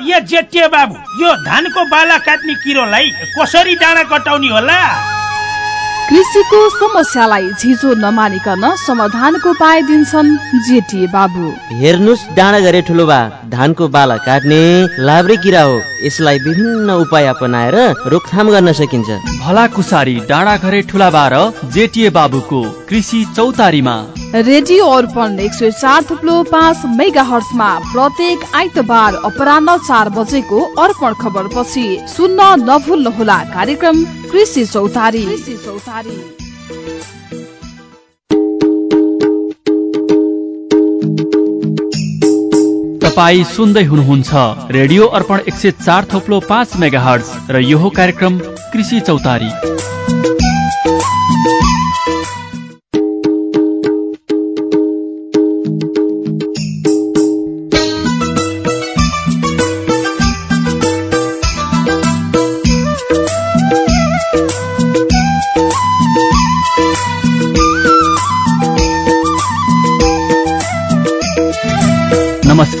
ए जेठे बाबु यो धानको बाला काट्ने किरोलाई कसरी डाँडा कटाउने होला? कृषिको समस्यालाई झिझो नमानिकन समाधानको उपाय दिन्छन् जेटिए बाबु। हेर्नुहोस् डाँडा गरे ठुलो बा धानको बाला काट्ने लाभ्रे किरा हो। यसलाई विभिन्न उपाय अपनाएर रोकथाम गर्न सकिन्छ। भलाकुसारी डाँडा घरे ठुला बार जेटिए बाबुको कृषि चौतारीमा। रेडियो अर्पण एक सय चार थुप्लो पाँच मेगा हर्समा प्रत्येक आइतबार अपरान्न चार बजेको अर्पण खबर पछि सुन्न नभुल्नुहोला कार्यक्रम कृषि चौतारी। तपाईँ सुन्दै हुनुहुन्छ रेडियो अर्पण एक सय चार थोप्लो पाँच मेगा हर्ज र यो कार्यक्रम कृषि चौतारी।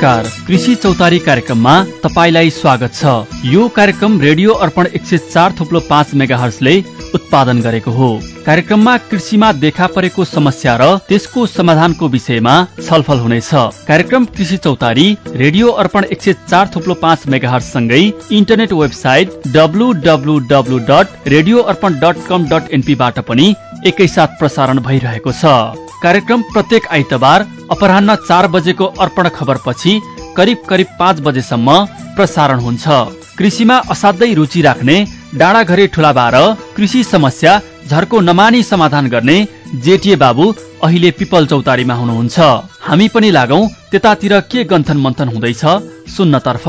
नमस्कार। कृषि चौतारी कार्यक्रममा तपाईँलाई स्वागत छ। यो कार्यक्रम रेडियो अर्पण एक सय चार थुप्लो पाँच मेगा हर्सले उत्पादन गरेको हो। कार्यक्रममा कृषिमा देखा परेको समस्या र त्यसको समाधानको विषयमा छलफल हुनेछ। कार्यक्रम कृषि चौतारी रेडियो अर्पण एक सय चार थुप्लो पाँच मेगा सँगै internet website W W W dot radio Arpan dot com dot एनपीबाट पनि एकैसाथ प्रसारण भइरहेको छ। कार्यक्रम प्रत्येक आइतबार अपरान्न चार बजेको अर्पण खबर पछि करिब करिब पाँच बजेसम्म प्रसारण हुन्छ। कृषिमा असाध्यै रुचि राख्ने डाँडा घरे ठुलाबार कृषि समस्या झर्को नमानी समाधान गर्ने जेटिए बाबु अहिले पिपल चौतारीमा हुनुहुन्छ। हामी पनि लागौ त्यतातिर के गन्थन मन्थन हुँदैछ सुन्नतर्फ।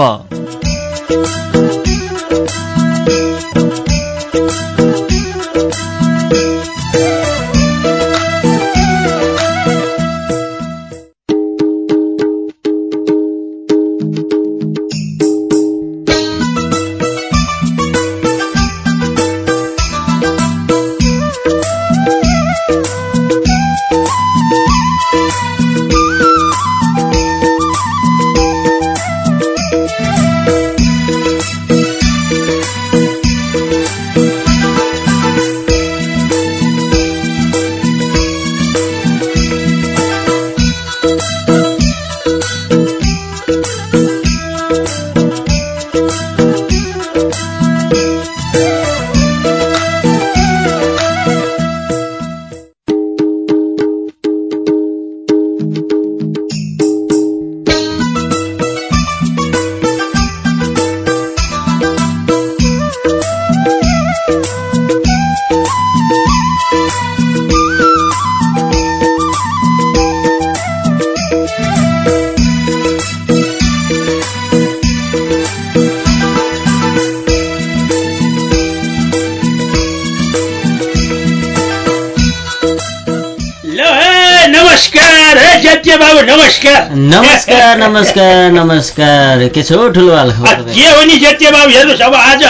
नमस्कार। नमस्कार नमस्कार नमस्कार। के छ ठुलो हाल के हो नि जज्ञ बाबु हेर्नुहोस् अब आज?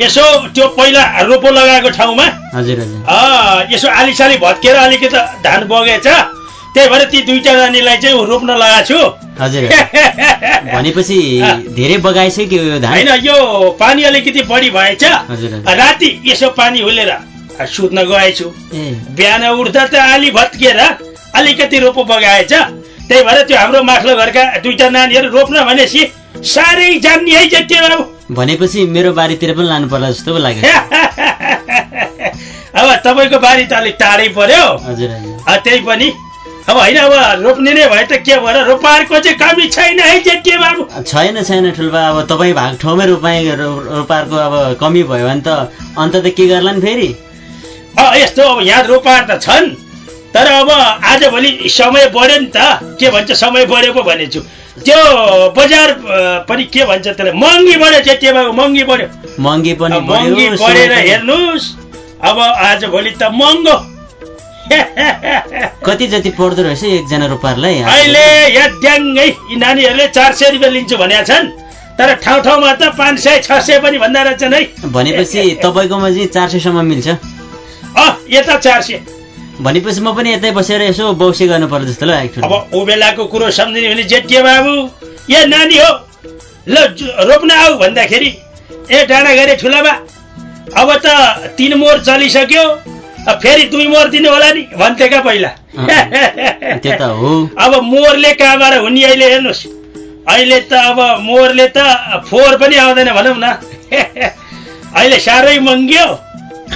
यसो त्यो पहिला रोपो लगाएको ठाउँमा? हजुर हजुर। यसो आलिसाली भत्केर अलिकति धान बगेछ। त्यही भएर ती दुईटा नानीलाई चाहिँ रोप्न लगाएको छु। हजुर भनेपछि धेरै बगाइसक्यो यो धान। होइन यो पानी अलिकति बढी भएछ। राति यसो पानी हुलेर सुत्न गएछु। बिहान उठ्दा त आली भत्किएर अलिकति रोपो बगाएछ। त्यही भएर त्यो हाम्रो माथिल्लो घरका दुईटा नानीहरू रोप्न भनेपछि साह्रै जान्ने है जति बाबु भनेपछि मेरो बारीतिर पनि लानु पर्ला जस्तो पो लाग्यो। अब तपाईँको बारी त अलिक टाढै पर्यो। हजुर त्यही पनि। अब होइन अब रोप्ने नै भए त के भएर रोपारको चाहिँ कमी छैन है जेठे बाबु छैन छैन ठुल्पा अब तपाईँ भएको ठाउँमै रोपाइ रोपारको अब कमी भयो भने त अन्त त के गर्ला नि फेरि? अ, यस्तो अब यहाँ रोपार त छन्। तर अब आजभोलि समय बढ्यो नि त। के भन्छ समय बढ्यो पो भनेछु। त्यो बजार पनि के भन्छ त्यसलाई? महँगी बढ्यो जेठे बाबु महँगी बढ्यो। महँगी पनि महँगी बढेर हेर्नुहोस्। अब आजभोलि त महँगो। कति जति पर्दो रहेछ एकजना रोपारलाई अहिले यहाँ ड्याङ्गै यी नानीहरूले चार सय रुपियाँ लिन्छु भनेका छन्। तर ठाउँ ठाउँमा त पाँच सय छ सय पनि भन्दा रहेछन् है। भनेपछि तपाईँकोमा चाहिँ चार सयसम्म मिल्छ? अँ यता चार सय। भनेपछि म पनि यतै बसेर यसो बौसी गर्नु पर्छ जस्तो लाग्यो अब ऊ बेलाको कुरो सम्झिने भने जेठिए बाबु ए नानी हो? ल रोप्न आऊ भन्दाखेरि। ए डाँडा गरे ठुलाबा अब त तिन मोर चलिसक्यो फेरि दुई मोर दिनु होला नि भन्थे क्या पहिला त्यो त हो। अब मोरले कहाँबाट हुने अहिले हेर्नुहोस्। अहिले त अब मोरले त फोहोर पनि आउँदैन भनौँ न। अहिले साह्रै महँग्यो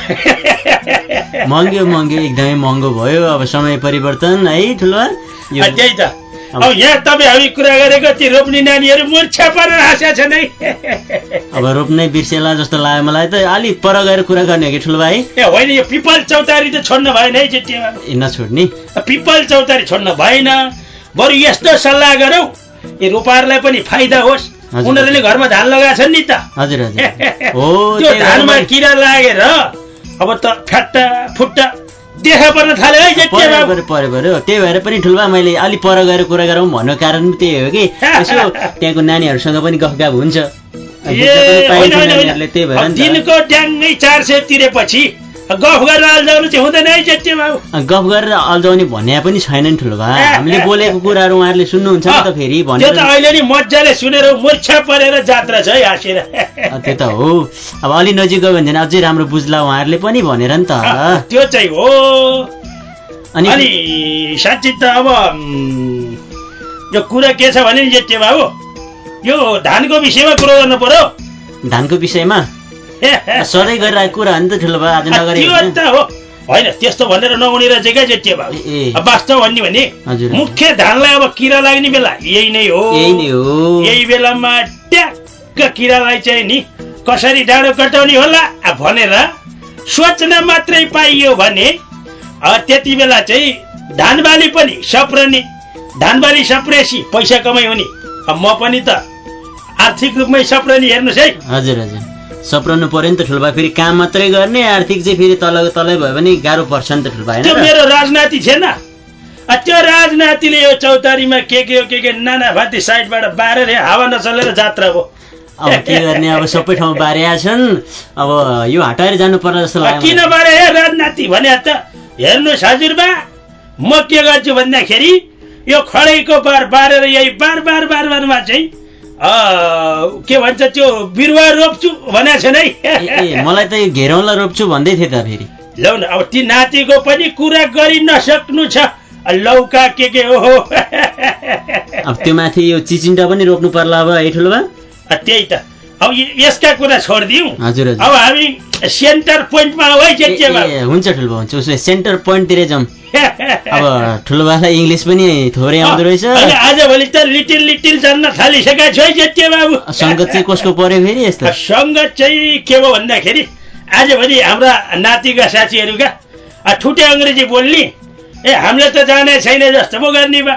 महँगो महँगो एकदमै महँगो भयो। अब समय परिवर्तन है ठुलो त्यही त। अब यहाँ तपाईँ हामी कुरा गरेको ती रोप्ने नानीहरू मूर्छा परेर हाँसेका छन् है। अब रोप्नै बिर्सेला जस्तो लाग्यो मलाई त। अलिक पर गएर कुरा गर्ने हो कि ठुलो भाइ? ए होइन यो पिपल चौतारी त छोड्न भएन है ए, नछोड्ने। पिपल चौतारी छोड्न भएन। बरु यस्तो सल्लाह गरौँ। यो रोपाहरूलाई पनि फाइदा होस्। उनीहरूले घरमा धान लगाएको छन् नि त। हजुर हजुर। हो त्यो धानमा किरा लागेर अब त फ्याट्टा फुट्टा देखा पर्न थाल्यो है पऱ्यो पऱ्यो त्यही भएर पनि ठुल्बा मैले अलि पर गएर कुरा गरौँ भन्नु कारण पनि त्यही हो कि। यसो त्यहाँको नानीहरूसँग पनि गफगाफ हुन्छ। होइन नि त। दिनको ड्याङ्गै चार सय तिरेपछि गफ गरेर अल्झाउनु चाहिँ हुँदैन है जेठे बाबु गफ गरेर अल्झाउने भन्ने पनि छैन नि ठुलो भा। हामीले बोलेको कुराहरू उहाँहरूले सुन्नुहुन्छ नि त फेरि त्यो त अहिले नि मजाले सुनेर मूर्छा परेर जात्रा छ है हाँसेर त्यो त हो। अब अलि नजिक गयो भने अझै राम्रो बुझ्ला उहाँहरूले पनि भनेर नि त त्यो चाहिँ हो। अनि अनि साँच्ची त अब यो कुरा के छ भने नि जेठे बाबु यो धानको विषयमा कुरो गर्नु पर्यो। धानको विषयमा? सधैँ गरिरहेको कुरा हो नि त ठुलो भा आज नगरे हो। होइन त्यस्तो भनेर नहुने रहेछ क्या बाबु। अब वास्तव भन्ने भने मुख्य धानलाई अब किरा लाग्ने बेला यही नै हो। यही नै हो। यही बेलामा ट्याक्क किरालाई चाहिँ नि। कसरी डाँडो कटाउने होला भनेर सोच्न मात्रै पाइयो भने त्यति बेला चाहिँ धानबाली पनि सप्रने धानबाली सप्रेसी पैसा कमाइ हुने। अब म पनि त आर्थिक रूपमै सप्रने हेर्नुहोस् है। हजुर हजुर। सप्राउनु पर्यो नि त ठुल्बा फेरि काम मात्रै गर्ने आर्थिक चाहिँ फेरि तल तलै भयो भने गाह्रो पर्छ नि त होइन? र? मेरो राजनाति थिएन। अ, त्यो राजनातिले यो चौतारीमा के के हो के के नाना भाती साइडबाट बारेर हावा नचलेर जात्रा भयो अब के गर्ने? अब सबै ठाउँ बारेका छन्। अब यो हटाएर जानु पर्ला जस्तो अ, लाग्यो किन। बारे? हे राजनाति भने त हेर्नुहोस् हजुरबा म के गर्छु भन्दाखेरि यो खडैको बार बारेर यही बार बार बार बारमा चाहिँ के भन्छ त्यो बिरुवा रोप्छु भनेको छैन है? मलाई त यो घेरौँला रोप्छु भन्दै थिएँ त फेरि। लौ न अब ती नातिको पनि कुरा गरि नसक्नु छ। लौका के के हो? अब त्यो माथि यो चिचिन्डा पनि रोप्नु पर्ला अब है ठुलोबा अ, त्यही त। अब यसका कुरा छोडिदिउँ। हजुर अब हामी सेन्टर पोइन्टमा हो है हुन्छ ठुलो हुन्छ। उसो सेन्टर पोइन्टतिर जाउँ अब ठुलोबालाई इङ्ग्लिस पनि थोरै आउँदो रहेछ। आजभोलि त लिटिल लिटिल जान्न थालिसकेको छु है जेठे बाबु। सङ्गत चाहिँ कसको पर्यो फेरि यस्तो? सङ्गत चाहिँ के भयो भन्दाखेरि आजभोलि हाम्रा नातिका साथीहरूका ठुटे अङ्ग्रेजी बोल्ने ए हामीले त जाने छैन जस्तो पो गर्ने बा।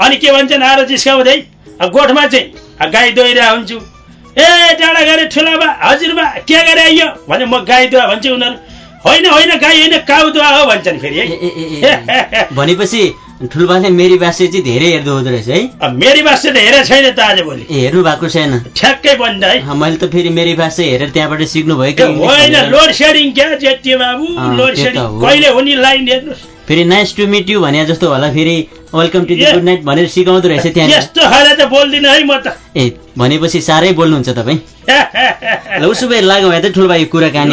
अनि के भन्छन् आएर जिस्काउँदै गोठमा चाहिँ गाई दोहिरा हुन्छु। ए डाँडा गरे ठुला बा हजुर बा के गरे आइयो भने म गाई दुवा भन्छु उनीहरू होइन होइन गाई होइन काउ दुवा हो भन्छन् फेरि है भनेपछि ठुलोबाले मेरी बासे चाहिँ धेरै हेर्दो हुँदो रहेछ है मेरी बास त हेरेको छैन त आजभोलि हेर्नु भएको छैन ठ्याक्कै बन्द है मैले त फेरि मेरी भाषा हेरेर त्यहाँबाट सिक्नु भयो कि होइन। लोड सेडिङ क्या जेठे बाबु लोड सेडिङ। कहिले हुने लाइन हेर्नुहोस् फेरि नाइस टु मिट यु भने जस्तो होला फेरि वेलकम टु गुड नाइट भनेर सिकाउँदो रहेछ त्यहाँ यस्तो खाले त बोल्दिनँ है म त। ए भनेपछि साह्रै बोल्नुहुन्छ तपाईँ। ल उसो भए लागौँ है त ठुलो भाइ कुराकानी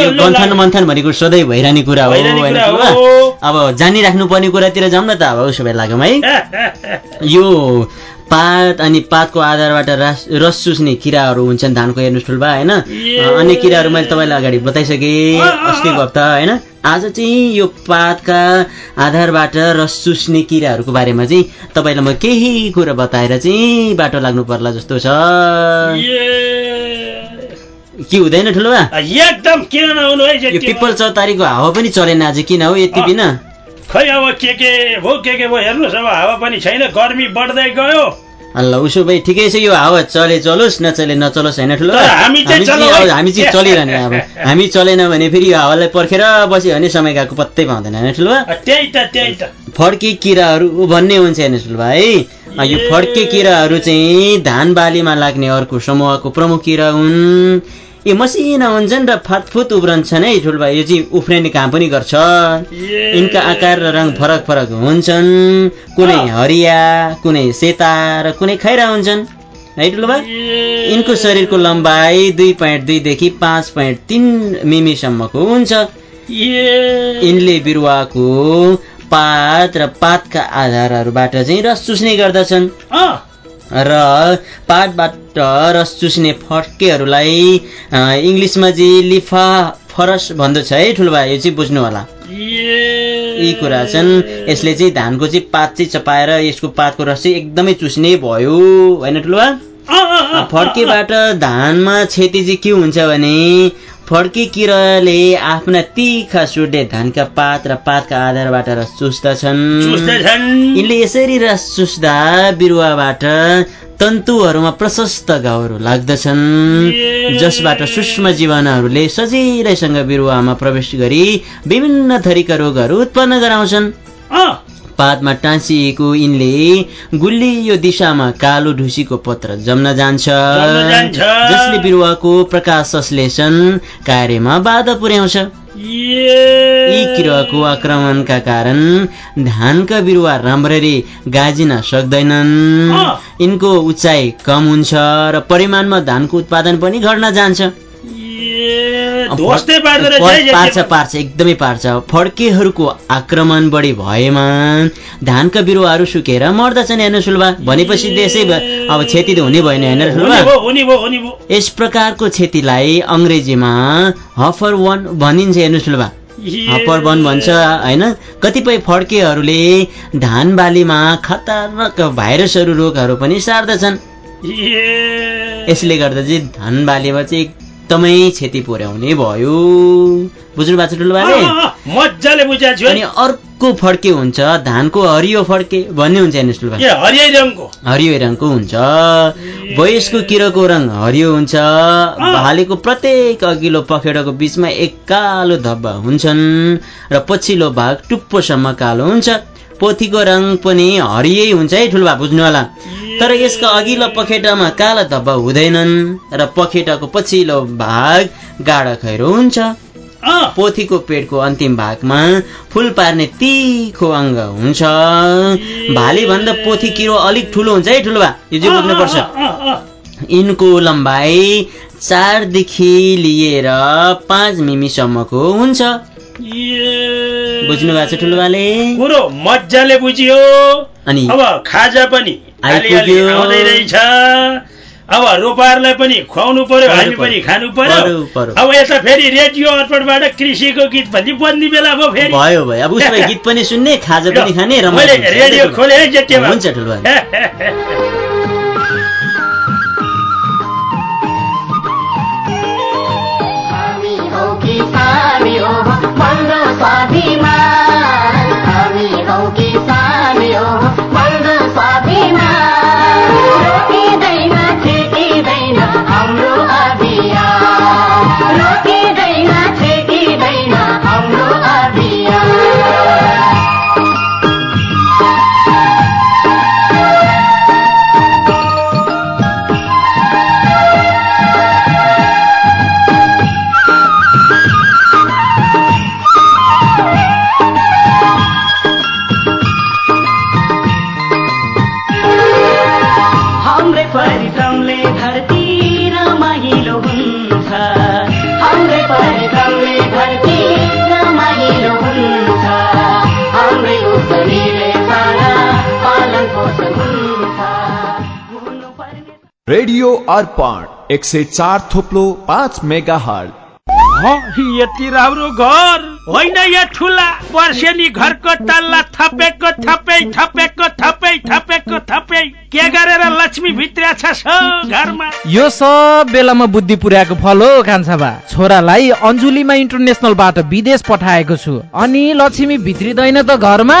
यो गन्थन। मन्थन भनेको सधैँ भइरहने कुरा हो होइन। अब जानिराख्नु पर्ने कुरातिर जाउँ न त अब उसो भए लागौँ है। यो पात अनि पातको आधारबाट रस रस चुस्ने किराहरू हुन्छन् धानको हेर्नुहोस् ठुल्बा होइन। अन्य किराहरू मैले तपाईँलाई अगाडि बताइसकेँ। अस्तिको हप्ता होइन? आज चाहिँ यो पातका आधारबाट रस चुस्ने किराहरूको बारेमा चाहिँ तपाईँलाई म केही कुरा बताएर चाहिँ बाटो लाग्नु पर्ला जस्तो छ। के हुँदैन ठुलोबा एकदम किन नहुनु है यो पिपल चौतारीको हावा पनि चलेन आज किन हो? यति। बिना। खै अब के के भयो के के भयो हेर्नुहोस् अब हावा पनि छैन गर्मी बढ्दै गयो। ल उसो भए ठिकै छ यो हावा चले चलोस् नचले नचलोस् होइन ठुलो। हामी चाहिँ चलिरहने अब। हामी चलेन भने फेरि यो हावालाई पर्खेर बस्यो भने समय गएको पत्तै पाउँदैन होइन ठुलो? फड्के किराहरू भन्ने हुन्छ हेर्नुहोस् ठुलो भाइ। यो। फड्के किराहरू चाहिँ धान बालीमा लाग्ने अर्को समूहको प्रमुख किरा हुन्। यो मसिना हुन्छन् र फातफुत उब्रन्छन् है ठुलो भाइ यो चाहिँ उफ्रिने काम पनि गर्छ। यिनका आकार र रङ फरक फरक हुन्छन्। कुनै अँ। हरिया कुनै सेता र कुनै खैरा हुन्छन्। है ठुलो ए, यिनको शरीरको लम्बाइ दुई पोइन्ट दुईदेखि पाँच पोइन्ट तिन मिमीसम्मको हुन्छ। यिनले बिरुवाको पात र पातका आधारहरूबाट चाहिँ रस चुस्ने गर्दछन्। अँ, र पातबाट रस चुस्ने फड्केहरूलाई अ, इङ्ग्लिसमा चाहिँ लिफा फरस भन्दछ है ठुलो भाइ यो चाहिँ बुझ्नु होला यी कुरा छन्। यसले चाहिँ धानको चाहिँ पात चाहिँ चपाएर यसको पातको रस चाहिँ एकदमै चुस्ने भयो। होइन ठुलो अँ, फड्केबाट धानमा क्षति चाहिँ के हुन्छ भने फड्के किराले आफ्ना तिखा सुटले धानका पात र पातका आधारबाट रस चुस्दछन् यिनले यसरी रस चुस्दा बिरुवाबाट तन्तुहरूमा प्रशस्त घाउहरू लाग्दछन्। जसबाट सूक्ष्म जीवाणुहरूले सजिलैसँग बिरुवामा प्रवेश गरी विभिन्न थरीका रोगहरू उत्पन्न गराउँछन्। पातमा टाँसिएको यिनले गुल्लियो दिशामा कालो ढुसीको पत्र जम्न जान्छ। जसले बिरुवाको प्रकाश संश्लेषण कार्यमा बाधा पुर्याउँछ। यी किराको आक्रमणका कारण धानका बिरुवा राम्ररी गाजिन सक्दैनन्। यिनको उचाइ कम हुन्छ र परिमाणमा धानको उत्पादन पनि घट्न जान्छ। पार्छ। पार्छ एकदमै पार्छ। फड्केहरूको आक्रमण बढी भएमा धानका बिरुवाहरू सुकेर मर्दछन् हेर्नु सुलभा। भनेपछि भ- अब क्षति त हुने भएन हेर्नु भयो यस प्रकारको क्षतिलाई अङ्ग्रेजीमा हफर वन भनिन्छ हेर्नु सुलभा। ए, हपर वन भन्छ होइन? कतिपय फड्केहरूले धान बालीमा खतरनाक भाइरसहरू रोगहरू पनि सार्दछन्। यसले गर्दा चाहिँ धान बालीमा चाहिँ एकदमै क्षति पुर्याउने भयो। बुझ्नु भएको छ ठुलो अँ, बाले अँ, अँ, मजाले बुझाएको अनि अर्को फड्के हुन्छ धानको हरियो फड्के भन्ने हुन्छ हेर्नुहोस् ठुलो रङको? हरियो रङको हुन्छ। वयस्को किरोको रङ हरियो हुन्छ। भालेको प्रत्येक अघिल्लो पखेटाको बिचमा एक कालो धब्बा हुन्छन् र पछिल्लो भाग टुप्पोसम्म कालो हुन्छ। पोथीको रङ पनि हरियै हुन्छ है ठुलो भा बुझ्नु होला तर यसका अघिल्लो पखेटामा काला धब्बा हुँदैनन् र पखेटाको पछिल्लो भाग गाढा खैरो हुन्छ। पोथीको पेटको अन्तिम भागमा फुल पार्ने तिखो अङ्ग हुन्छ। भाले भन्दा पोथी किरो अलिक ठुलो हुन्छ है ठुलो भा यो चाहिँ बुझ्नुपर्छ यिनको लम्बाइ चारदेखि लिएर पाँच मिमीसम्मको हुन्छ। बुझ्नु भएको छ ठुलो भाले कुरो मजाले बुझियो। अनि अब खाजा पनि। आउँदै रहेछ। अब रोपारलाई पनि खुवाउनु पर्यो हामी। पनि खानु पर्यो। अब यता फेरि रेडियो अर्पणबाट कृषिको गीत भन्ने बन्दी बेला भयो फेरि। भयो भयो। अब उसमा गीत पनि सुन्ने खाजा पनि खाने रमाइलो मैले। रेडियो खोले है हुन्छ ठुलो अर्पण एक सय चार थोप्लो पाँच मेगा हल ह, यति राम्रो घर होइन या ठुला वर्षेनी घरको तल्ला थपेको थपै थपेको थपै थपेको थपै। के गरेर लक्ष्मी भित्र्या छ घरमा? यो सब बेलामा बुद्धि पुर्याएको फल हो कान्छाबा। छोरालाई अन्जुलीमा इन्टरनेसनलबाट विदेश पठाएको छु। अनि लक्ष्मी भित्रिँदैन त घरमा?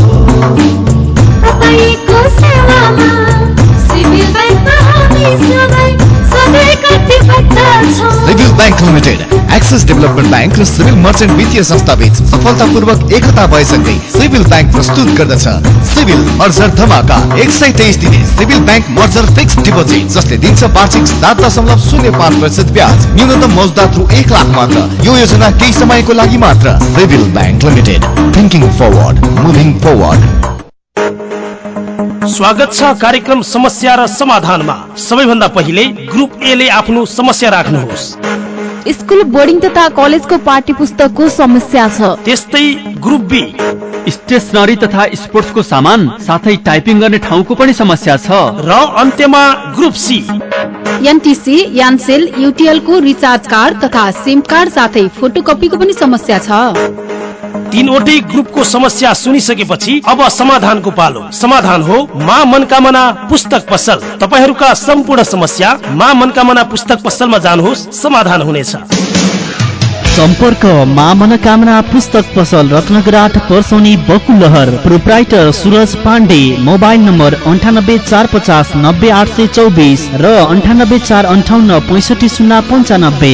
limited Axis development bank र सिभिल मर्चेन्ट वित्तीय संस्था बीच सफलतापूर्वक एकता भएसँगै सिभिल ब्याङ्क प्रस्तुत गर्दछ। सिभिल मर्जर धमाका एक सय तेइस दिने civil bank merger fix deposit जसले दिन्छ वार्षिक सात दशमलव शून्य पाँच प्रतिशत ब्याज न्यूनतम मौजदात रु एक लाख मात्र। यो योजना केही समयको लागि मात्र। Civil bank limited thinking forward moving forward स्वागत छ कार्यक्रम समस्या र समाधानमा। सबैभन्दा पहिले ग्रुप ए ले आफ्नो समस्या राख्नुहोस्। स्कुल बोर्डिङ तथा कलेजको पाठ्य पुस्तकको समस्या छ। त्यस्तै ग्रुप बी। स्टेसनरी तथा स्पोर्ट्सको सामान साथै टाइपिङ गर्ने ठाउँको पनि समस्या छ। र अन्त्यमा ग्रुप सी। एनटिसी यानसेल युटिएलको रिचार्ज कार्ड तथा सिम कार्ड साथै फोटोकपीको पनि समस्या छ। तीनवटै ग्रुपको समस्या सुनिसकेपछि अब समाधानको पालो। समाधान हो मा मनकामना पुस्तक पसल। तपाईँहरूका सम्पूर्ण समस्या मा मनकामना पुस्तक पसलमा जानुहोस् समाधान हुनेछ। सम्पर्क मा मनोकामना पुस्तक पसल रत्नगर आठ Parsauni Bakulahar. Proprietor Suraj Pandey mobile number अन्ठानब्बे चार पचास नब्बे आठ सय चौबिस र अन्ठानब्बे चार अन्ठाउन्न पैँसठी शून्य पन्चानब्बे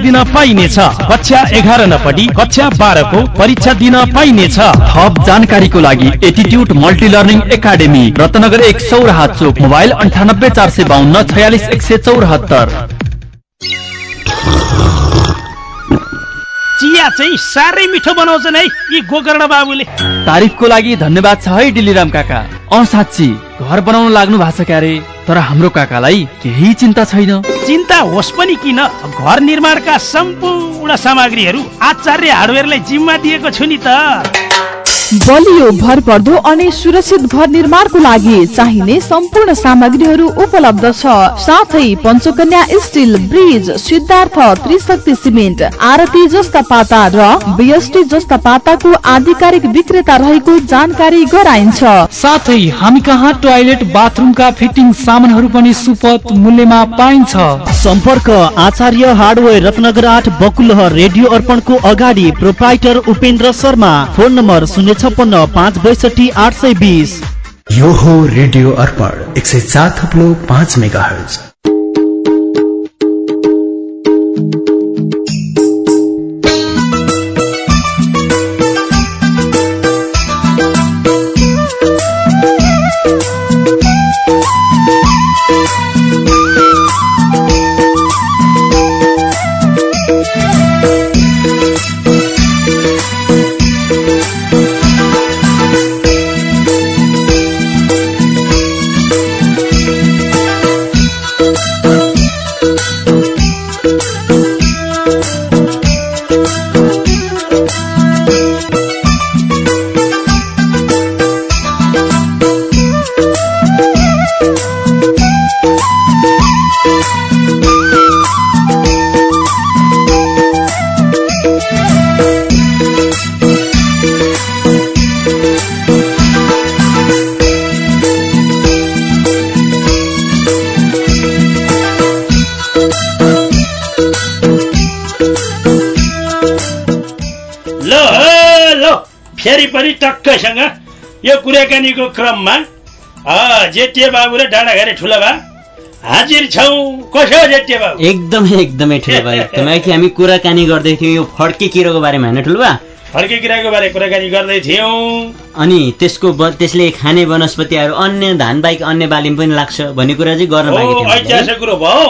दिन पाइनेछ। कक्षा एघार नपढी कक्षा बाह्रको परीक्षा दिन पाइनेछ। थप जानकारीको लागि attitude multi learning academy Ratnanagar एक सौराहा चोक मोबाइल अन्ठानब्बे चार सय बाहन्न छयालिस एक सय चौरात्तर। चिया चाहिँ साह्रै मिठो बनाउँछन् है यी गोकर्ण बाबुले। तारिफको लागि धन्यवाद छ है डिलिराम काका। अँ साँच्ची घर बनाउन लाग्नु भएको छ क्यारे? तर हाम्रो काकालाई केही चिन्ता छैन। चिन्ता होस् पनि किन? घर निर्माणका सम्पूर्ण सामग्रीहरू आचार्य हार्डवेयरलाई जिम्मा दिएको छु नि त। बलियो भरपर्दो अनि सुरक्षित घर निर्माणको लागि चाहिने सम्पूर्ण सामग्रीहरू उपलब्ध छ। साथै Panchakanya steel bridge Siddhartha Trishakti cement Aarati जस्ता पाता र बिएसटी जस्ता पाताको आधिकारिक विक्रेता रहेको जानकारी गराइन्छ। साथै हामी कहाँ टोयलेट बाथरुमका फिटिङ सामानहरू पनि सुपथ मूल्यमा पाइन्छ। सम्पर्क आचार्य हार्डवेयर रत्नगर आठ बकुलहर रेडियो अर्पणको अगाडि proprietor Upendra Sharma. Phone number शून्य छप्पन्न पाँच बैसठी आठ सय बिस। यो हो रेडियो अर्पण एक सय चार थप्लो पाँच मेगा हर्ज पनि टक्कैसँग यो कुराकानीको क्रममा जेठे बाबु र डाँडाघारी ठुला बा हाजिर छौँ। कसो जेठे बाबु? एकदमै एकदमै ठुलो भयो एकदमै कि हामी कुराकानी गर्दै थियौँ यो फड्के किरोको बारेमा होइन ठुलो बा फर्के किराको बारे कुराकानी गर्दै थियौँ। अनि त्यसको त्यसले खाने वनस्पतिहरू अन्य धान बाहेक अन्य बालीमा पनि लाग्छ भन्ने कुरा चाहिँ गर्न? ऐतिहासिक कुरो भयो।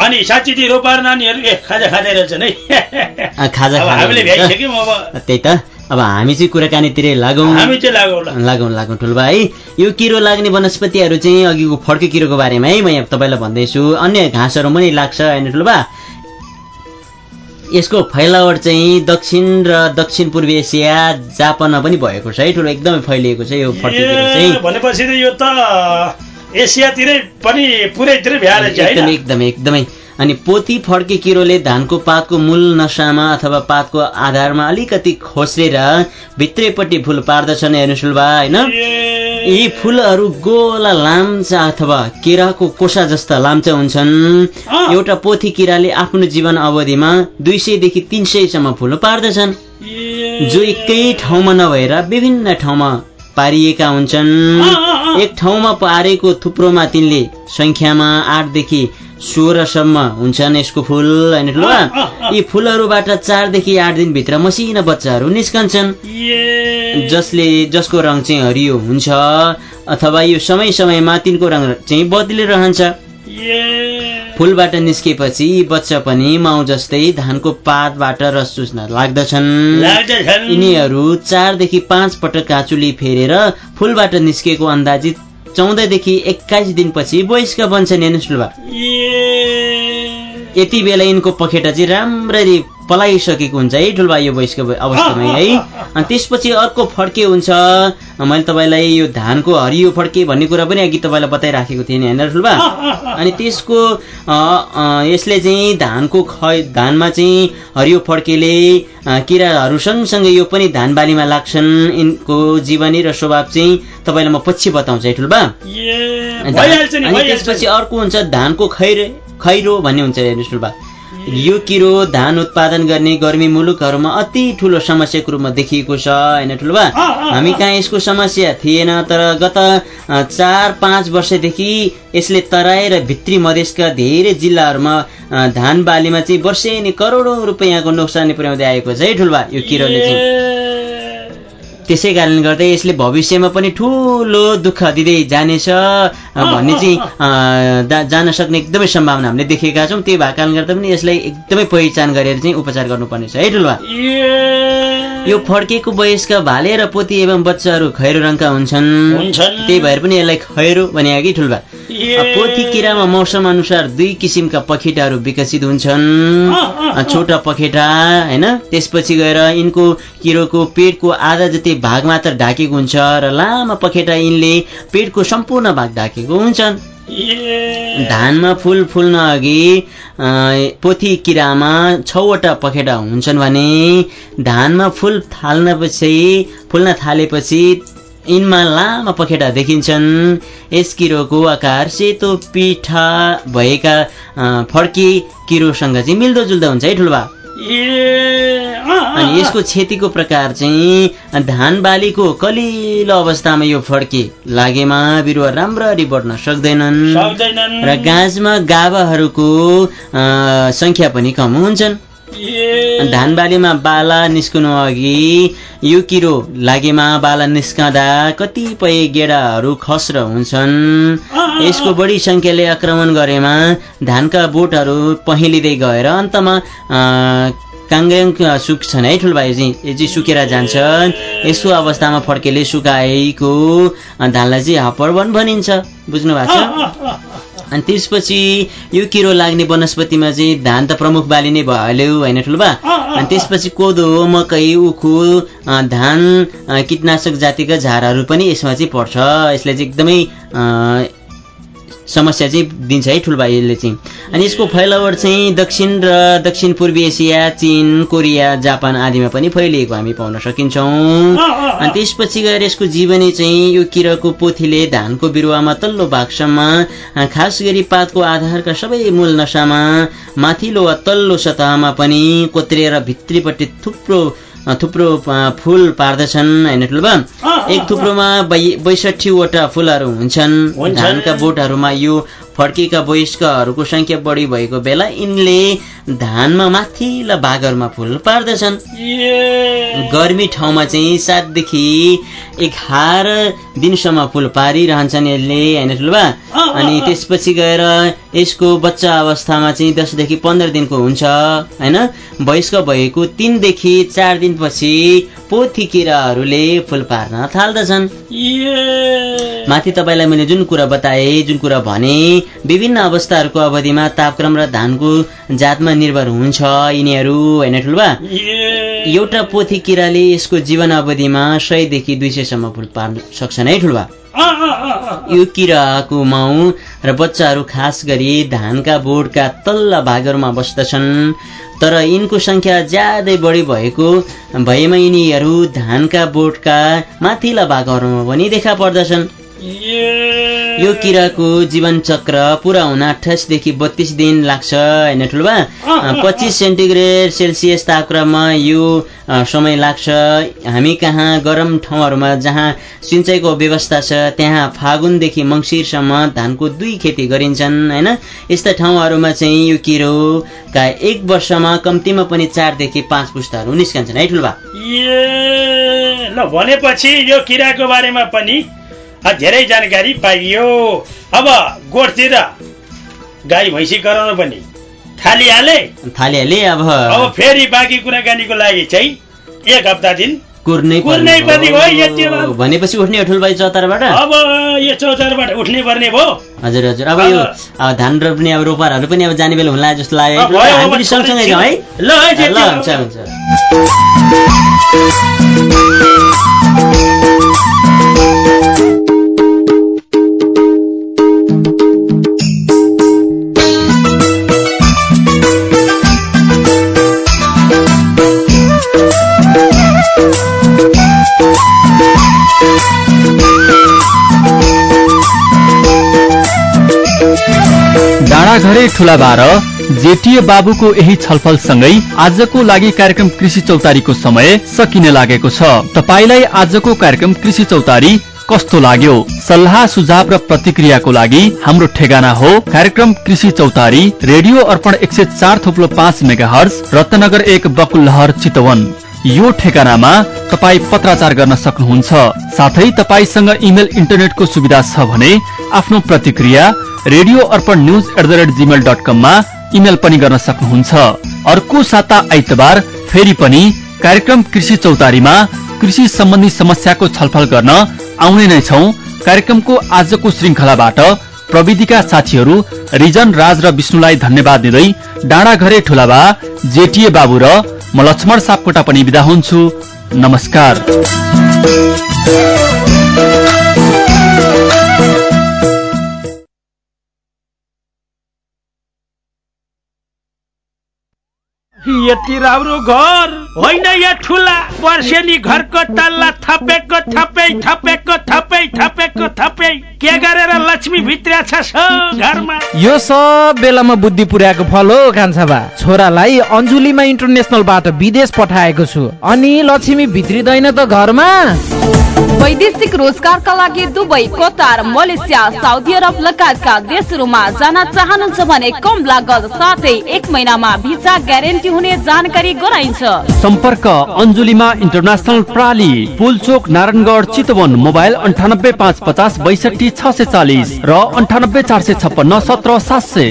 अनि साँच्ची ती रोपार नानीहरू ए खाजा खाँदै रहेछन् है। खाजा हामीले। भ्याइसक्यौँ अब। त्यही त। अब हामी चाहिँ कुराकानीतिरै लागौँ। हामी चाहिँ लागौँ लागौँ लागौँ ठुल्बा है। यो किरो लाग्ने वनस्पतिहरू चाहिँ अघिको फड्के किरोको बारेमा है म यहाँ तपाईँलाई भन्दैछु। अन्य घाँसहरू पनि लाग्छ होइन ठुल्बा? यसको फैलावट चाहिँ दक्षिण र दक्षिण पूर्वी एसिया जापानमा पनि भएको छ है ठुलो एकदमै फैलिएको छ यो फड्के किरो चाहिँ। भनेपछि त यो त एसियातिरै पनि पुरैतिरै भ्याएर एकदमै एकदमै एकदमै। अनि पोती फड्के किरोले धानको पातको मूल नसामा अथवा पातको आधारमा अलिकति खोस्रेर भित्रैपट्टि फुल पार्दछन् हेर्नुहोस् बा होइन? यी फुलहरू गोला लाम्चा अथवा केराको कोसा जस्ता लाम्चा हुन्छन्। एउटा पोथी किराले आफ्नो जीवन अवधिमा दुई सयदेखि तिन सयसम्म फुल पार्दछन्। जो एकै ठाउँमा नभएर विभिन्न ठाउँमा पारिएका हुन्छन्। एक ठाउँमा पारेको थुप्रोमा तिनले सङ्ख्यामा आठदेखि सोह्रसम्म हुन्छन् यसको फुल होइन ठुलो? यी फुलहरूबाट चारदेखि आठ दिनभित्र मसिना बच्चाहरू निस्कन्छन्। जसले जसको रङ चाहिँ हरियो हुन्छ अथवा यो समय समयमा तिनको रङ चाहिँ बदलिरहन्छ फुलबाट निस्केपछि बच्चा पनि माउ जस्तै धानको पातबाट रस चुस्न लाग्दछन्। यिनीहरू चारदेखि पाँच पटक काँचुली फेरेर फुलबाट निस्केको अन्दाजित चौधदेखि एक्काइस दिनपछि वयस्क बन्छन् हेर्नुहोस् लु बा। यति बेला यिनको पखेटा चाहिँ राम्ररी पलाइसकेको हुन्छ है ठुल्बा यो वयस्क अवस्थामा है। अनि त्यसपछि अर्को फड्के हुन्छ। मैले तपाईँलाई यो धानको हरियो फड्के भन्ने कुरा पनि अघि तपाईँलाई बताइराखेको थिएँ नि होइन ठुल्बा अनि त्यसको यसले चाहिँ धानको ख धानमा चाहिँ हरियो फड्केले किराहरू सँगसँगै यो पनि धान बालीमा लाग्छन्। यिनको जीवनी र स्वभाव चाहिँ तपाईँलाई म पछि बताउँछु है ठुल्बा अनि त्यसपछि अर्को हुन्छ धानको खैरो खैरो भन्ने हुन्छ हेर्नुहोस् ठुल्बा यो किरो धान उत्पादन गर्ने गर्मी मुलुकहरूमा अति ठुलो समस्याको रूपमा देखिएको छ। होइन ठुल्बा? हामी कहाँ यसको समस्या थिएन तर गत चार पाँच वर्षदेखि यसले तराई र भित्री मधेसका धेरै जिल्लाहरूमा धान बालीमा चाहिँ वर्षेनी करोडौँ रुपियाँको नोक्सानी पुर्याउँदै आएको छ है ठुल्बा यो किरोले चाहिँ। त्यसै कारणले गर्दा यसले भविष्यमा पनि ठुलो दुःख दिँदै जानेछ भन्ने चाहिँ जान सक्ने एकदमै सम्भावना हामीले देखेका छौँ। त्यही भएको कारणले गर्दा पनि यसलाई एकदमै पहिचान गरेर चाहिँ उपचार गर्नुपर्ने छ है ठुल्बा? यो फड्केको वयस्क भाले र पोती एवं बच्चाहरू खैरो रङका हुन्छन्। त्यही भएर पनि यसलाई खैरो भने कि ठुल्बा पोथी किरामा मौसम अनुसार दुई किसिमका पखेटाहरू विकसित हुन्छन्। छोटा पखेटा होइन? त्यसपछि गएर यिनको किरोको पेटको आधा जति भाग मात्र ढाकेको हुन्छ र लामा पखेटा यिनले पेटको सम्पूर्ण भाग ढाकेको हुन्छन्। धानमा फुल फुल्न अघि पोथी किरामा छवटा पखेटा हुन्छन् भने धानमा फुल थाल्नपछि फुल्न थालेपछि यिनमा लामा पखेटा देखिन्छन्। यस किरोको आकार सेतो पिठा भएका फड्के किरोसँग चाहिँ मिल्दोजुल्दो हुन्छ है ठुल्बा। अनि यसको क्षतिको प्रकार चाहिँ धान बालीको कलिलो अवस्थामा यो फड्के लागेमा बिरुवा राम्ररी बढ्न सक्दैनन्। र गाँजमा गाभाहरूको सङ्ख्या पनि कम हुन्छन्। धान बालीमा बाला निस्कनु अघि यो किरो लागेमा बाला निस्कँदा कतिपय गेडाहरू खस्र हुन्छन्। यसको बढी सङ्ख्याले आक्रमण गरेमा धानका बोटहरू पहेलिँदै गएर अन्तमा अ, काङ्ग्याङ सुक्छन् है ठुल्बा यो चाहिँ सुकेर जान्छ यसो अवस्थामा फड्केले सुकाएको धानलाई चाहिँ हप्परवन भनिन्छ। बुझ्नु भएको छ? अनि त्यसपछि यो किरो लाग्ने वनस्पतिमा चाहिँ धान त प्रमुख बाली नै भइहाल्यो होइन ठुल्बा अनि त्यसपछि कोदो मकै उखु धान कीटनाशक जातिका झारहरू पनि यसमा चाहिँ पर्छ। यसले चाहिँ एकदमै समस्या चाहिँ दिन्छ है ठुल्बा यसले चाहिँ। अनि यसको फैलावट चाहिँ दक्षिण र दक्षिण पूर्वी एसिया चीन कोरिया जापान आदिमा पनि फैलिएको हामी पाउन सकिन्छौँ। अनि त्यसपछि गएर यसको जीवनी चाहिँ यो किराको पोथीले धानको बिरुवामा तल्लो भागसम्म खास गरी पातको आधारका सबै मूल नसामा माथिल्लो वा तल्लो सतहमा पनि कोत्रिएर भित्रीपट्टि थुप्रो थुप्रो फुल पार्दछन् होइन ठुल्बा एक थुप्रोमा बै- बैसठीवटा फुलहरू हुन्छन्। धानका बोटहरूमा यो फड्किएका वयस्कहरूको संख्या बढी भएको बेला यिनले धानमा माथिल्ला भागहरूमा फुल पार्दछन्। गर्मी ठाउँमा चाहिँ सातदेखि एघार दिनसम्म फुल पारिरहन्छन् यसले होइन ठुल्बा? अनि त्यसपछि गएर यसको बच्चा अवस्थामा चाहिँ दसदेखि पन्ध्र दिनको हुन्छ होइन? वयस्क भएको तिनदेखि चार दिनपछि पोथी किराहरूले फुल पार्न थाल्दछन्। माथि तपाईँलाई मैले जुन कुरा बताएँ जुन कुरा भने विभिन्न अवस्थाहरूको अवधिमा तापक्रम र धानको जातमा निर्भर हुन्छ। यिनीहरू होइन ठुल्बा? एउटा पोथी किराले यसको जीवन अवधिमा सयदेखि दुई सयसम्म फुल पार्न सक्छन् है ठुल्बा? यो किराको माउ र बच्चाहरू खास गरी धानका बोर्डका तल्ला भागहरूमा बस्दछन्। तर यिनको सङ्ख्या ज्यादै बढी भएको भएमा यिनीहरू धानका बोर्डका माथिल्ला भागहरूमा पनि देखा पर्दछन्। यो किराको जीवन चक्र पुरा हुन अठाइसदेखि बत्तीस दिन लाग्छ होइन ठुल्बा? पच्चिस सेन्टिग्रेड सेल्सियस तापक्रममा यो समय लाग्छ। हामी कहाँ गरम ठाउँहरूमा जहाँ सिँचाइको व्यवस्था छ त्यहाँ फागुनदेखि मङ्सिरसम्म धानको दुई खेती गरिन्छन् होइन? यस्ता ठाउँहरूमा चाहिँ यो किरोका एक वर्षमा कम्तीमा पनि चारदेखि पाँच पुस्ताहरू निस्कन्छन् है ठुल्बा? ल भनेपछि यो किराको बारेमा पनि धेरै जानकारी पाइयो। अब गोठतिर गाई भैँसी गराउनु पनि थालिहाले। थालिहाले अब। अब फेरि बाँकी कुराकानीको लागि चाहिँ एक हप्ता दिन कुर्नै कुर्नै बेला। भनेपछि उठ्ने हो ठुल्बाई चौताराबाट? अब यो चौतारबाट उठ्ने पर्ने भयो। हजुर हजुर। अब यो धान रोप्ने अब रोपारहरू पनि अब जाने बेला होला जस्तो लाग्यो। हामी पनि सँगसँगै जाउँ है। ल। हुन्छ हुन्छ। डाँडाघरे ठुला बार जेटिए बाबुको यही छलफलसँगै आजको लागि कार्यक्रम कृषि चौतारीको समय सकिने लागेको छ। तपाईँलाई आजको कार्यक्रम कृषि चौतारी कस्तो लाग्यो? सल्लाह सुझाव र प्रतिक्रियाको लागि हाम्रो ठेगाना हो। कार्यक्रम कृषि चौतारी रेडियो अर्पण एक सय चार थोप्लो पाँच मेगा हर्स रत्नगर एक बकुलहर चितवन। यो ठेगानामा तपाईँ पत्राचार गर्न सक्नुहुन्छ। साथै तपाईँसँग इमेल इन्टरनेटको सुविधा छ भने आफ्नो प्रतिक्रिया radio Arpan news at the rate Gmail dot कममा इमेल पनि गर्न सक्नुहुन्छ। अर्को साता आइतबार फेरि पनि कार्यक्रम कृषि चौतारीमा कृषि सम्बन्धी समस्याको छलफल गर्न आउने नै छौ। कार्यक्रमको आजको श्रृङ्खलाबाट प्रविधिका साथीहरू रिजन राज र विष्णुलाई धन्यवाद दिँदै डाँडाघरे ठुलाबा जेटिए बाबु र म लक्ष्मण सापकोटा पनि विदा हुन्छु। नमस्कार। यति राम्रो घर? होइन या ठुला? वर्षेनी घरको तल्ला थपेको थपै थपेको थपै थपेको थपै। के गरेर लक्ष्मी भित्र छ घरमा? यो सब बेलामा बुद्धि पुर्याएको फल हो कान्छाबा छोरालाई अन्जुलीमा इन्टरनेसनलबाट विदेश पठाएको छु। अनि लक्ष्मी भित्रिँदैन त घरमा? वैदेशिक रोजगारका लागि Dubai Qatar Malaysia Saudi Arab लगायतका देशहरूमा जान चाहनुहुन्छ भने कम लागत साथै एक महिनामा भिसा ग्यारेन्टी हुने जानकारी गराइन्छ। सम्पर्क अञ्जुलीमा इन्टरनेसनल प्राली पुलचोक नारायणगढ चितवन मोबाइल अन्ठानब्बे पाँच पचास बैसठी छ सय चालिस र अन्ठानब्बे चार सय छप्पन्न सत्र सात सय।